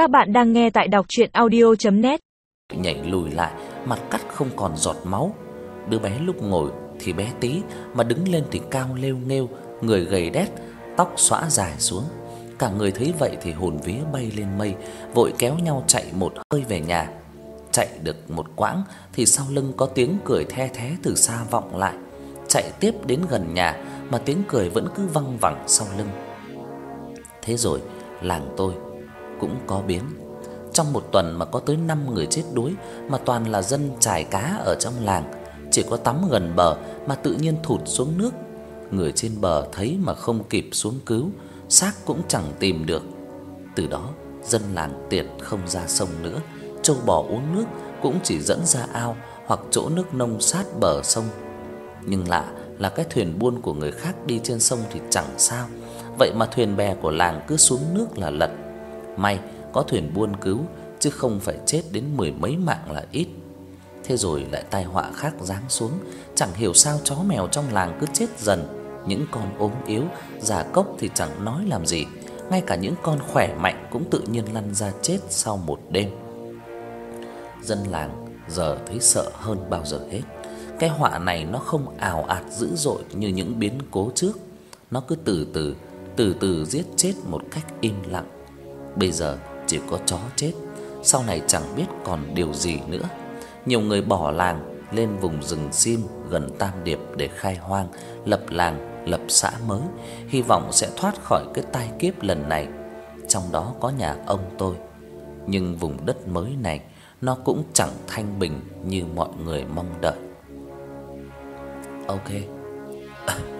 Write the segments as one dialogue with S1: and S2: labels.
S1: Các bạn đang nghe tại đọc audio net
S2: Nhảy lùi lại, mặt cắt không còn giọt máu. Đứa bé lúc ngồi thì bé tí, mà đứng lên thì cao lêu nghêu, người gầy đét, tóc xõa dài xuống. Cả người thấy vậy thì hồn vía bay lên mây, vội kéo nhau chạy một hơi về nhà. Chạy được một quãng thì sau lưng có tiếng cười the thé từ xa vọng lại. Chạy tiếp đến gần nhà mà tiếng cười vẫn cứ văng vẳng sau lưng. Thế rồi, làng tôi cũng có biến. Trong một tuần mà có tới 5 người chết đuối mà toàn là dân chài cá ở trong làng, chỉ có tắm gần bờ mà tự nhiên thụt xuống nước. Người trên bờ thấy mà không kịp xuống cứu, xác cũng chẳng tìm được. Từ đó, dân làng tiệt không ra sông nữa, trâu bò uống nước cũng chỉ dẫn ra ao hoặc chỗ nước nông sát bờ sông. Nhưng lạ là cái thuyền buôn của người khác đi trên sông thì chẳng sao, vậy mà thuyền bè của làng cứ xuống nước là lật. May có thuyền buôn cứu chứ không phải chết đến mười mấy mạng là ít. Thế rồi lại tai họa khác giáng xuống, chẳng hiểu sao chó mèo trong làng cứ chết dần, những con ốm yếu, già cốc thì chẳng nói làm gì, ngay cả những con khỏe mạnh cũng tự nhiên lăn ra chết sau một đêm. Dân làng giờ thấy sợ hơn bao giờ hết. Cái họa này nó không ào ạt dữ dội như những biến cố trước, nó cứ từ từ, từ từ giết chết một cách im lặng. Bây giờ chỉ có chó chết, sau này chẳng biết còn điều gì nữa. Nhiều người bỏ làng lên vùng rừng sim gần Tam Điệp để khai hoang, lập làng, lập xã mới, hy vọng sẽ thoát khỏi cái tai kiếp lần này. Trong đó có nhà ông tôi. Nhưng vùng đất mới này nó cũng chẳng thanh bình như mọi người mong đợi. Ok.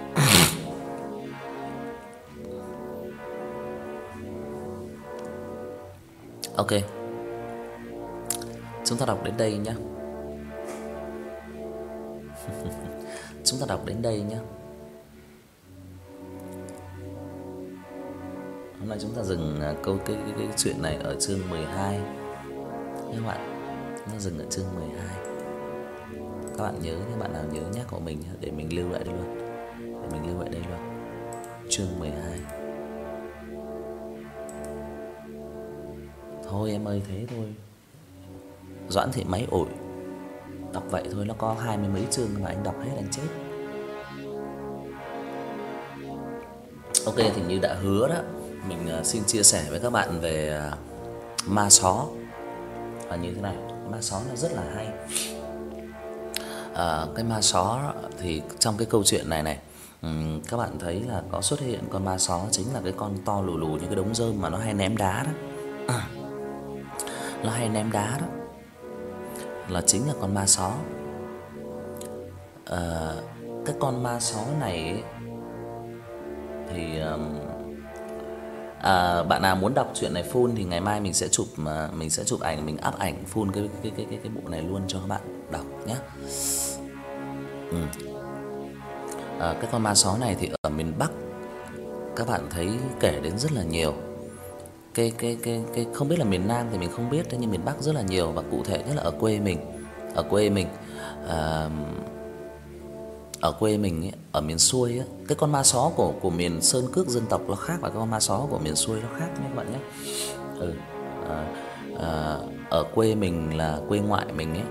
S2: ok. Chúng ta đọc đến đây nhé. Chúng ta đọc đến đây nhé. Hôm nay chúng ta dừng à, câu cái cái, cái chuyện này ở chương 12 các bạn. Chúng ta dừng ở chương 12. Các bạn nhớ các bạn nào nhớ nhắc của mình để mình lưu lại luôn. Em ơi thế thôi. Doãn thì máy ổi. Đọc vậy thôi nó có hai mươi mấy chương mà anh đọc hết anh chết. Ok thì như đã hứa đó, mình à, xin chia sẻ với các bạn về à, ma só. Và như thế này, ma só nó rất là hay. À, cái ma só thì trong cái câu chuyện này này, các bạn thấy là có xuất hiện con ma só chính là cái con to lù lù như cái đống rơm mà nó hay ném đá đó. Nó hay ném đá đó. Là chính là con ma só. Ờ cái con ma só này thì à bạn nào muốn đọc truyện này full thì ngày mai mình sẽ chụp mà mình sẽ chụp ảnh mình up ảnh full cái cái cái cái cái bộ này luôn cho các bạn đọc nhé. Ừ. À, cái con ma só này thì ở miền Bắc các bạn thấy kể đến rất là nhiều. Cái cái cái cái không biết là miền Nam thì mình không biết thế nhưng miền Bắc rất là nhiều và cụ thể nhất là ở quê mình. Ở quê mình à, ở quê mình ấy, ở miền xuôi á, cái con ma só của của miền Sơn Cước dân tộc nó khác và cái con ma só của miền xuôi nó khác nhé các bạn nhé. Ừ. À, à, ở quê mình là quê ngoại mình ấy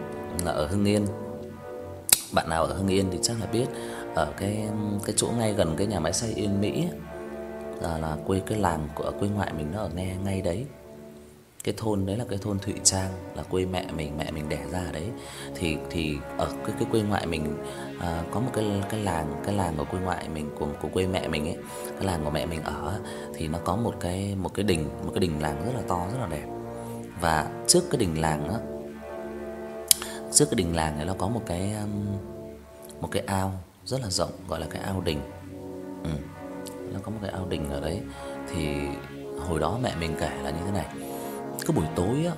S2: là ở Hưng Yên. Bạn nào ở Hưng Yên thì chắc là biết ở cái cái chỗ ngay gần cái nhà máy xay Yên Mỹ ấy, là là quê cái làng của quê ngoại mình nó ở ngay ngay đấy. Cái thôn đấy là cái thôn Thụy Trang là quê mẹ mình, mẹ mình đẻ ra ở đấy. Thì thì ở cái cái quê ngoại mình à, có một cái cái làng, cái làng của quê ngoại mình của của quê mẹ mình ấy, cái làng của mẹ mình ở thì nó có một cái một cái đình, một cái đình làng rất là to rất là đẹp. Và trước cái đình làng á trước cái đình làng này nó có một cái um, một cái ao rất là rộng gọi là cái ao đình. Ừ. Nó có một cái ao đình ở đấy thì hồi đó mẹ mình kể là như thế này. Cứ buổi tối á,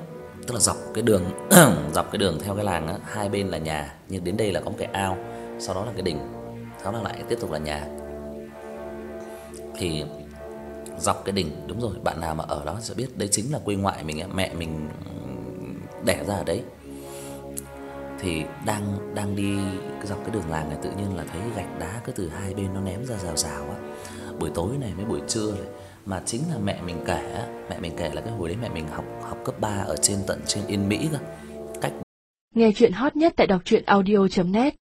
S2: tức là dọc cái đường dọc cái đường theo cái làng á, hai bên là nhà, nhưng đến đây là có một cái ao, sau đó là cái đình, sau đó lại tiếp tục là nhà. Thì dọc cái đình, đúng rồi, bạn nào mà ở đó sẽ biết đấy chính là quê ngoại mình á, mẹ mình ừ, đẻ ra ở đấy. Thì đang đang đi dọc cái đường làng này tự nhiên là thấy gạch đá cứ từ hai bên nó ném ra rào rào á. Buổi tối này với buổi trưa này mà chính là mẹ mình kể á, mẹ mình kể là cái hồi đấy mẹ mình học học cấp 3 ở trên tận trên Yên Mỹ cơ. Cách
S3: Nghe chuyện hot nhất tại đọc truyện audio net